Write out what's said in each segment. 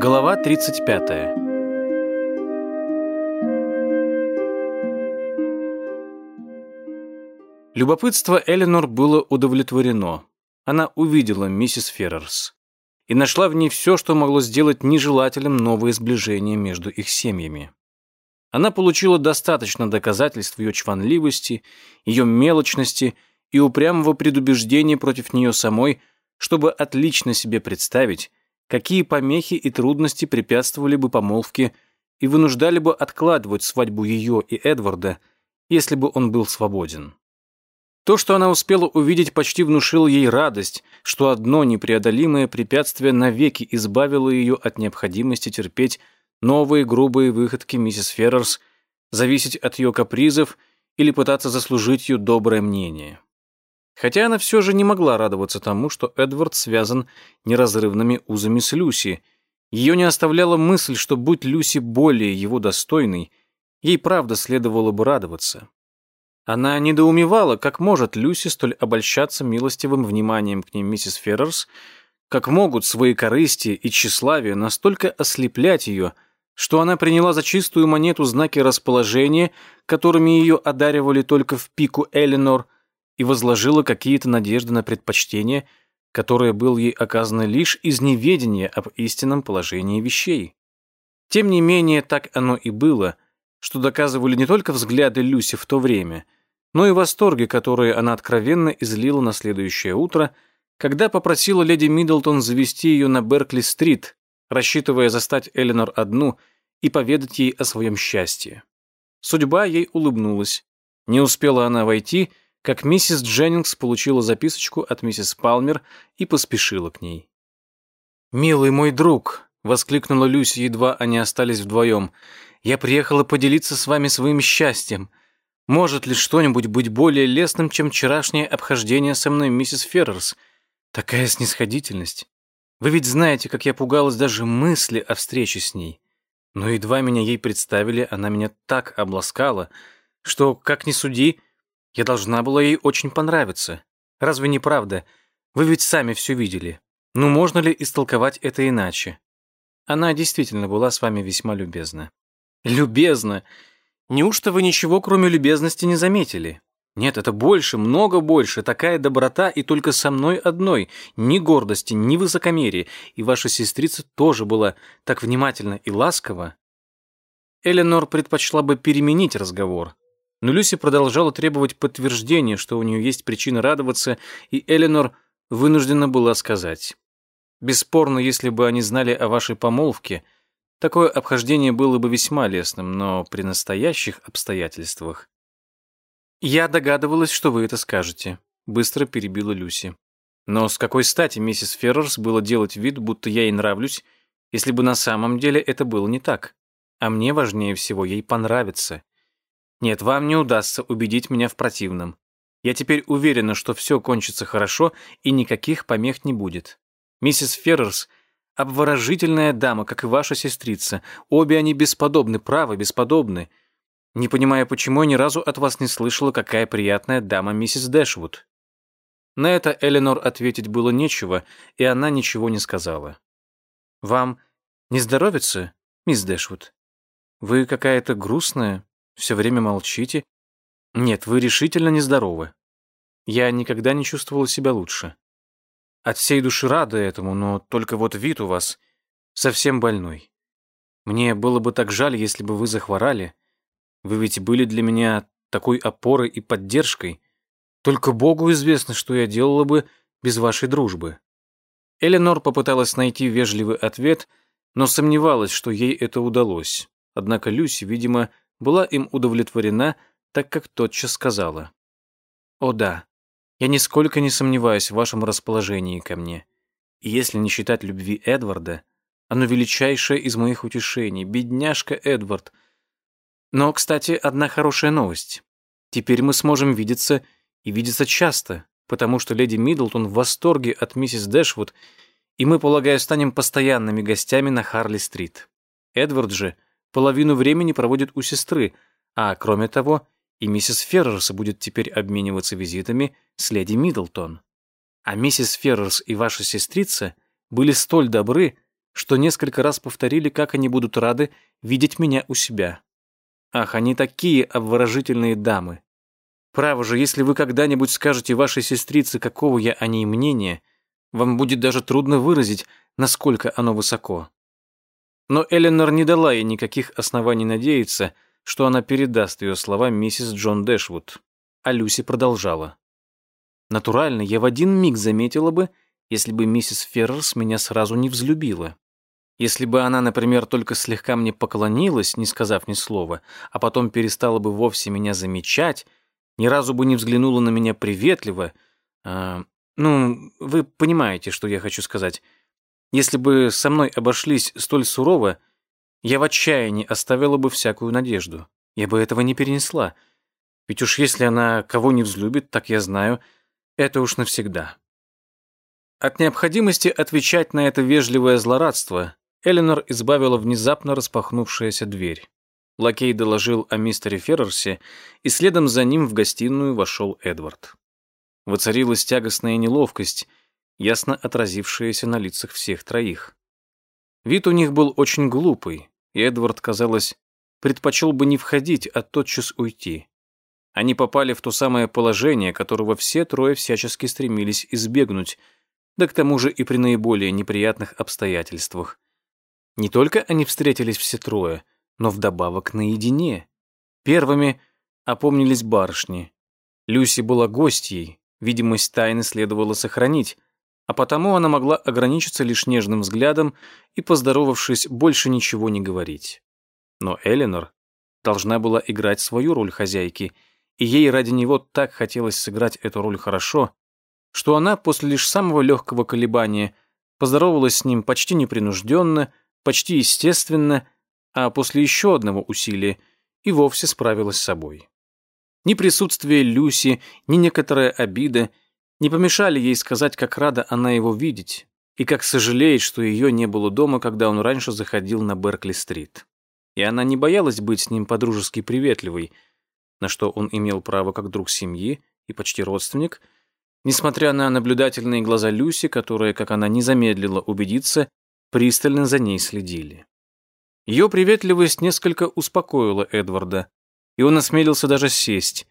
Глава 35. Любопытство Эленор было удовлетворено. Она увидела миссис Феррерс и нашла в ней все, что могло сделать нежелателем новое сближение между их семьями. Она получила достаточно доказательств ее чванливости, ее мелочности и упрямого предубеждения против нее самой, чтобы отлично себе представить, какие помехи и трудности препятствовали бы помолвке и вынуждали бы откладывать свадьбу ее и Эдварда, если бы он был свободен. То, что она успела увидеть, почти внушило ей радость, что одно непреодолимое препятствие навеки избавило ее от необходимости терпеть новые грубые выходки миссис Феррерс, зависеть от ее капризов или пытаться заслужить ее доброе мнение. Хотя она все же не могла радоваться тому, что Эдвард связан неразрывными узами с Люси. Ее не оставляла мысль, что будь Люси более его достойной, ей правда следовало бы радоваться. Она недоумевала, как может Люси столь обольщаться милостивым вниманием к ней миссис Феррерс, как могут свои корысти и тщеславие настолько ослеплять ее, что она приняла за чистую монету знаки расположения, которыми ее одаривали только в пику Эленор – и возложила какие-то надежды на предпочтение, которое было ей оказано лишь из неведения об истинном положении вещей. Тем не менее, так оно и было, что доказывали не только взгляды Люси в то время, но и восторги, которые она откровенно излила на следующее утро, когда попросила леди Миддлтон завести ее на Беркли-стрит, рассчитывая застать Эленор одну и поведать ей о своем счастье. Судьба ей улыбнулась. Не успела она войти — как миссис Дженнингс получила записочку от миссис Палмер и поспешила к ней. «Милый мой друг», — воскликнула Люси, едва они остались вдвоем, «я приехала поделиться с вами своим счастьем. Может ли что-нибудь быть более лестным, чем вчерашнее обхождение со мной миссис Феррерс? Такая снисходительность. Вы ведь знаете, как я пугалась даже мысли о встрече с ней. Но едва меня ей представили, она меня так обласкала, что, как ни суди, я должна была ей очень понравиться. Разве не правда? Вы ведь сами все видели. Ну, можно ли истолковать это иначе? Она действительно была с вами весьма любезна. Любезна? Неужто вы ничего, кроме любезности, не заметили? Нет, это больше, много больше, такая доброта и только со мной одной. Ни гордости, ни высокомерия. И ваша сестрица тоже была так внимательна и ласкова. Эленор предпочла бы переменить разговор, но Люси продолжала требовать подтверждения, что у нее есть причина радоваться, и Эленор вынуждена была сказать. Бесспорно, если бы они знали о вашей помолвке, такое обхождение было бы весьма лестным, но при настоящих обстоятельствах... «Я догадывалась, что вы это скажете», — быстро перебила Люси. «Но с какой стати миссис Феррерс было делать вид, будто я ей нравлюсь, если бы на самом деле это было не так? А мне важнее всего ей понравиться. Нет, вам не удастся убедить меня в противном. Я теперь уверена, что все кончится хорошо и никаких помех не будет. Миссис Феррерс — обворожительная дама, как и ваша сестрица. Обе они бесподобны, право, бесподобны. Не понимая, почему я ни разу от вас не слышала, какая приятная дама миссис Дэшвуд. На это Эленор ответить было нечего, и она ничего не сказала. «Вам не здоровится, мисс Дэшвуд? Вы какая-то грустная, все время молчите. Нет, вы решительно нездоровы. Я никогда не чувствовала себя лучше. От всей души рада этому, но только вот вид у вас совсем больной. Мне было бы так жаль, если бы вы захворали. Вы ведь были для меня такой опорой и поддержкой. Только Богу известно, что я делала бы без вашей дружбы. Эленор попыталась найти вежливый ответ, но сомневалась, что ей это удалось. Однако Люси, видимо, была им удовлетворена, так как тотчас сказала. «О да, я нисколько не сомневаюсь в вашем расположении ко мне. И если не считать любви Эдварда, оно величайшее из моих утешений, бедняжка Эдвард. Но, кстати, одна хорошая новость. Теперь мы сможем видеться и видеться часто, потому что леди Миддлтон в восторге от миссис Дэшвуд, и мы, полагаю, станем постоянными гостями на Харли-стрит. Эдвард же — половину времени проводит у сестры, а кроме того, и миссис Феррерс будет теперь обмениваться визитами с леди Миддлтон. А миссис Феррерс и ваша сестрица были столь добры, что несколько раз повторили, как они будут рады видеть меня у себя. Ах, они такие обворожительные дамы. Право же, если вы когда-нибудь скажете вашей сестрице, какого я о ней мнения, вам будет даже трудно выразить, насколько оно высоко. Но Эленор не дала ей никаких оснований надеяться, что она передаст ее слова миссис Джон Дэшвуд. А Люси продолжала. Натурально, я в один миг заметила бы, если бы миссис Феррерс меня сразу не взлюбила. Если бы она, например, только слегка мне поклонилась, не сказав ни слова, а потом перестала бы вовсе меня замечать, ни разу бы не взглянула на меня приветливо, э, ну, вы понимаете, что я хочу сказать. Если бы со мной обошлись столь сурово, я в отчаянии оставила бы всякую надежду. Я бы этого не перенесла. Ведь уж если она кого не взлюбит, так я знаю, это уж навсегда. От необходимости отвечать на это вежливое злорадство Эленор избавила внезапно распахнувшаяся дверь. Лакей доложил о мистере Феррерсе, и следом за ним в гостиную вошел Эдвард. Воцарилась тягостная неловкость, ясно отразившаяся на лицах всех троих. Вид у них был очень глупый, и Эдвард, казалось, предпочел бы не входить, а тотчас уйти. Они попали в то самое положение, которого все трое всячески стремились избегнуть, да к тому же и при наиболее неприятных обстоятельствах. Не только они встретились все трое, но вдобавок наедине. Первыми опомнились барышни. Люси была гостьей, видимость тайны следовало сохранить, а потому она могла ограничиться лишь нежным взглядом и, поздоровавшись, больше ничего не говорить. Но Эленор должна была играть свою роль хозяйки, и ей ради него так хотелось сыграть эту роль хорошо, что она после лишь самого легкого колебания поздоровалась с ним почти непринужденно, почти естественно, а после еще одного усилия и вовсе справилась с собой. Ни присутствие Люси, ни некоторая обида не помешали ей сказать, как рада она его видеть и как сожалеет, что ее не было дома, когда он раньше заходил на Беркли-стрит. И она не боялась быть с ним подружески приветливой, на что он имел право как друг семьи и почти родственник, несмотря на наблюдательные глаза Люси, которые, как она не замедлила убедиться, пристально за ней следили. Ее приветливость несколько успокоила Эдварда, и он осмелился даже сесть,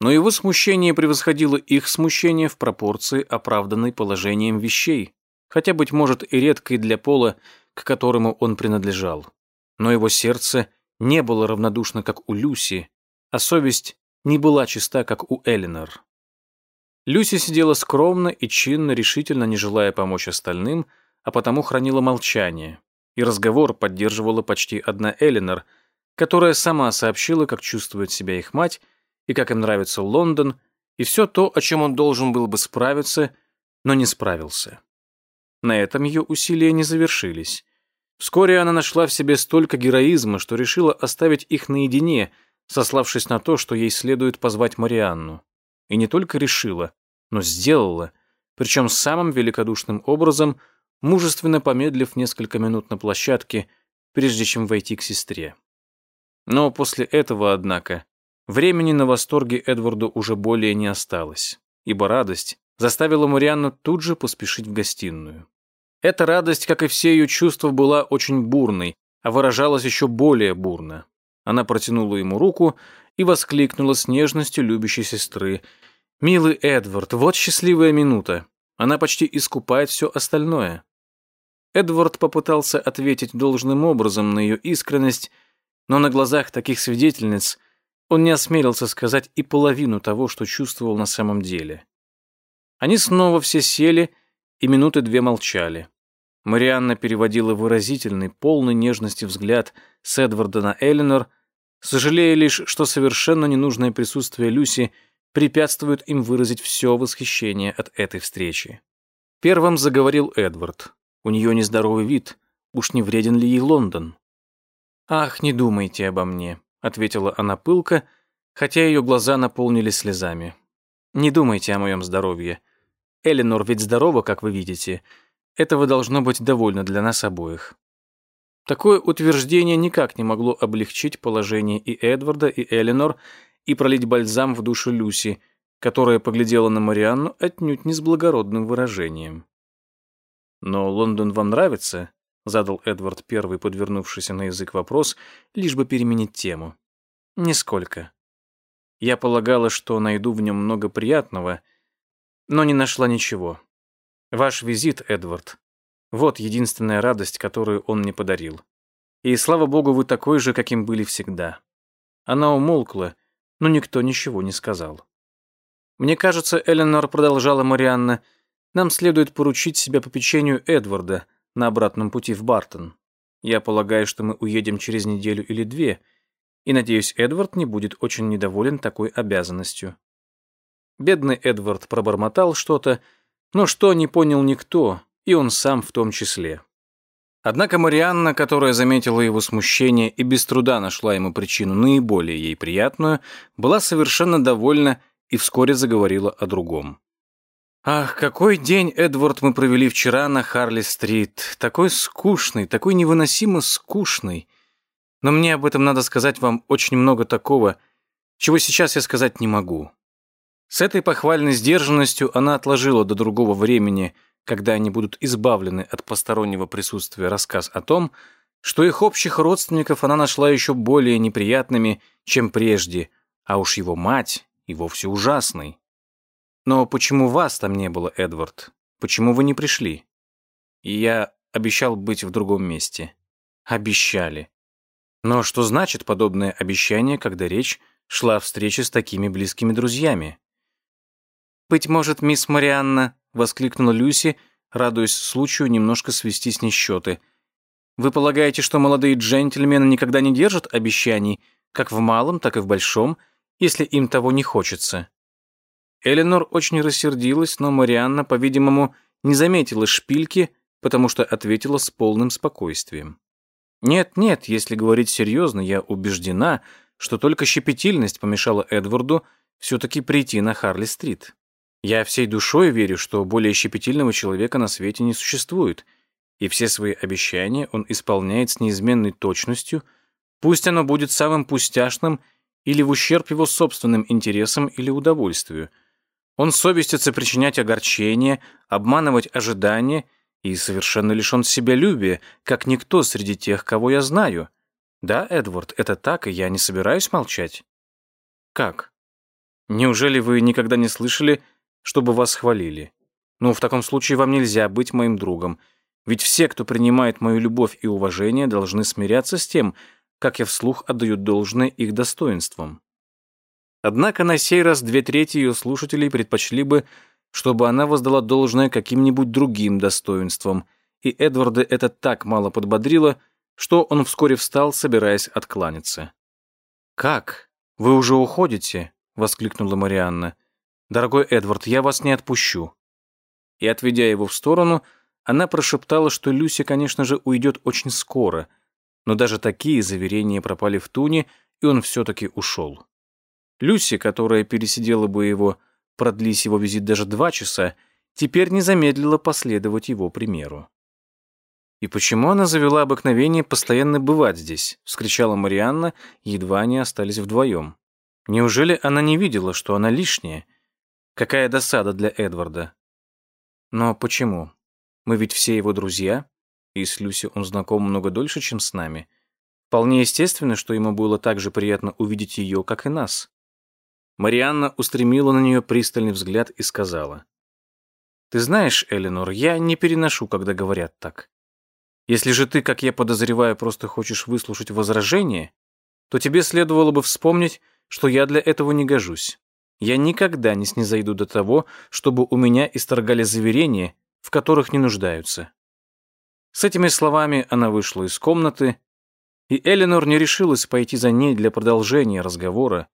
но его смущение превосходило их смущение в пропорции, оправданной положением вещей, хотя, быть может, и редкой для пола, к которому он принадлежал. Но его сердце не было равнодушно, как у Люси, а совесть не была чиста, как у Элинор. Люси сидела скромно и чинно, решительно не желая помочь остальным, а потому хранила молчание, и разговор поддерживала почти одна Элинор, которая сама сообщила, как чувствует себя их мать и как им нравится Лондон, и все то, о чем он должен был бы справиться, но не справился. На этом ее усилия не завершились. Вскоре она нашла в себе столько героизма, что решила оставить их наедине, сославшись на то, что ей следует позвать Марианну. И не только решила, но сделала, причем самым великодушным образом – мужественно помедлив несколько минут на площадке, прежде чем войти к сестре. Но после этого, однако, времени на восторге Эдварду уже более не осталось, ибо радость заставила Марианну тут же поспешить в гостиную. Эта радость, как и все ее чувства, была очень бурной, а выражалась еще более бурно. Она протянула ему руку и воскликнула с нежностью любящей сестры. «Милый Эдвард, вот счастливая минута. Она почти искупает все остальное. Эдвард попытался ответить должным образом на ее искренность, но на глазах таких свидетельниц он не осмелился сказать и половину того, что чувствовал на самом деле. Они снова все сели и минуты две молчали. Марианна переводила выразительный, полный нежности взгляд с Эдварда на Эленор, сожалея лишь, что совершенно ненужное присутствие Люси препятствует им выразить все восхищение от этой встречи. Первым заговорил Эдвард. У нее нездоровый вид. Уж не вреден ли ей Лондон? «Ах, не думайте обо мне», — ответила она пылко, хотя ее глаза наполнились слезами. «Не думайте о моем здоровье. Эленор ведь здорова, как вы видите. Этого должно быть довольно для нас обоих». Такое утверждение никак не могло облегчить положение и Эдварда, и Эленор, и пролить бальзам в душу Люси, которая поглядела на Марианну отнюдь не с благородным выражением. «Но Лондон вам нравится? Задал Эдвард первый подвернувшийся на язык вопрос, лишь бы переменить тему. Нисколько. Я полагала, что найду в нем много приятного, но не нашла ничего. Ваш визит, Эдвард, вот единственная радость, которую он мне подарил. И слава богу, вы такой же, каким были всегда. Она умолкла, но никто ничего не сказал. Мне кажется, Эленор продолжала Марианна, нам следует поручить себя по печенью Эдварда на обратном пути в Бартон. Я полагаю, что мы уедем через неделю или две, и надеюсь, Эдвард не будет очень недоволен такой обязанностью. Бедный Эдвард пробормотал что-то, но что не понял никто, и он сам в том числе. Однако Марианна, которая заметила его смущение и без труда нашла ему причину наиболее ей приятную, была совершенно довольна и вскоре заговорила о другом. «Ах, какой день, Эдвард, мы провели вчера на Харли-стрит. Такой скучный, такой невыносимо скучный. Но мне об этом надо сказать вам очень много такого, чего сейчас я сказать не могу». С этой похвальной сдержанностью она отложила до другого времени – когда они будут избавлены от постороннего присутствия рассказ о том, что их общих родственников она нашла еще более неприятными, чем прежде, а уж его мать и вовсе ужасной. Но почему вас там не было, Эдвард? Почему вы не пришли? И я обещал быть в другом месте. Обещали. Но что значит подобное обещание, когда речь шла о встрече с такими близкими друзьями? «Быть может, мисс Марианна», — воскликнула Люси, радуясь случаю немножко свести с ней. «Вы полагаете, что молодые джентльмены никогда не держат обещаний, как в малом, так и в большом, если им того не хочется?» Эленор очень рассердилась, но Марианна, по-видимому, не заметила шпильки, потому что ответила с полным спокойствием. «Нет, нет, если говорить серьезно, я убеждена, что только щепетильность помешала Эдварду все-таки прийти на Харли-стрит. Я всей душой верю, что более щепетильного человека на свете не существует, и все свои обещания он исполняет с неизменной точностью, пусть оно будет самым пустяшным или в ущерб его собственным интересам или удовольствию. Он совестится причинять огорчение, обманывать ожидания и совершенно лишен себялюбия, как никто среди тех, кого я знаю. Да, Эдвард, это так, и я не собираюсь молчать. Как? Неужели вы никогда не слышали чтобы вас хвалили. Ну, в таком случае вам нельзя быть моим другом, ведь все, кто принимает мою любовь и уважение, должны смиряться с тем, как я вслух отдаю должное их достоинствам. Однако на сей раз две трети ее слушателей предпочли бы, чтобы она воздала должное каким-нибудь другим достоинствам, и Эдварда это так мало подбодрило, что он вскоре встал, собираясь откланяться. «Как? Вы уже уходите?» — воскликнула Марианна. «Дорогой Эдвард, я вас не отпущу». И, отведя его в сторону, она прошептала, что Люси, конечно же, уйдет очень скоро, но даже такие заверения пропали в туне, и он все-таки ушел. Люси, которая пересидела бы его, продлись его визит даже два часа, теперь не замедлила последовать его примеру. «И почему она завела обыкновение постоянно бывать здесь?» — вскричала Марианна, едва они остались вдвоем. «Неужели она не видела, что она лишняя, Какая досада для Эдварда. Но почему? Мы ведь все его друзья, и с Люси он знаком много дольше, чем с нами. Вполне естественно, что ему было так же приятно увидеть ее, как и нас. Марианна устремила на нее пристальный взгляд и сказала. «Ты знаешь, Эленор, я не переношу, когда говорят так. Если же ты, как я подозреваю, просто хочешь выслушать возражение, то тебе следовало бы вспомнить, что я для этого не гожусь. Я никогда не снизойду до того, чтобы у меня исторгали заверения, в которых не нуждаются. С этими словами она вышла из комнаты, и Эленор не решилась пойти за ней для продолжения разговора,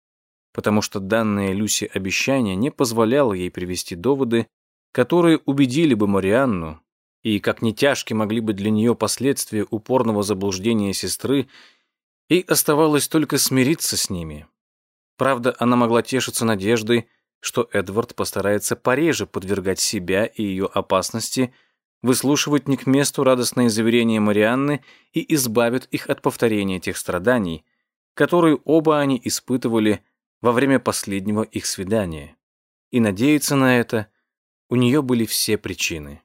потому что данное Люси обещание не позволяло ей привести доводы, которые убедили бы Марианну, и как не тяжки могли бы для нее последствия упорного заблуждения сестры, и оставалось только смириться с ними. Правда, она могла тешиться надеждой, что Эдвард постарается пореже подвергать себя и ее опасности, выслушивать не к месту радостные заверения Марианны и избавит их от повторения тех страданий, которые оба они испытывали во время последнего их свидания. И надеяться на это у нее были все причины.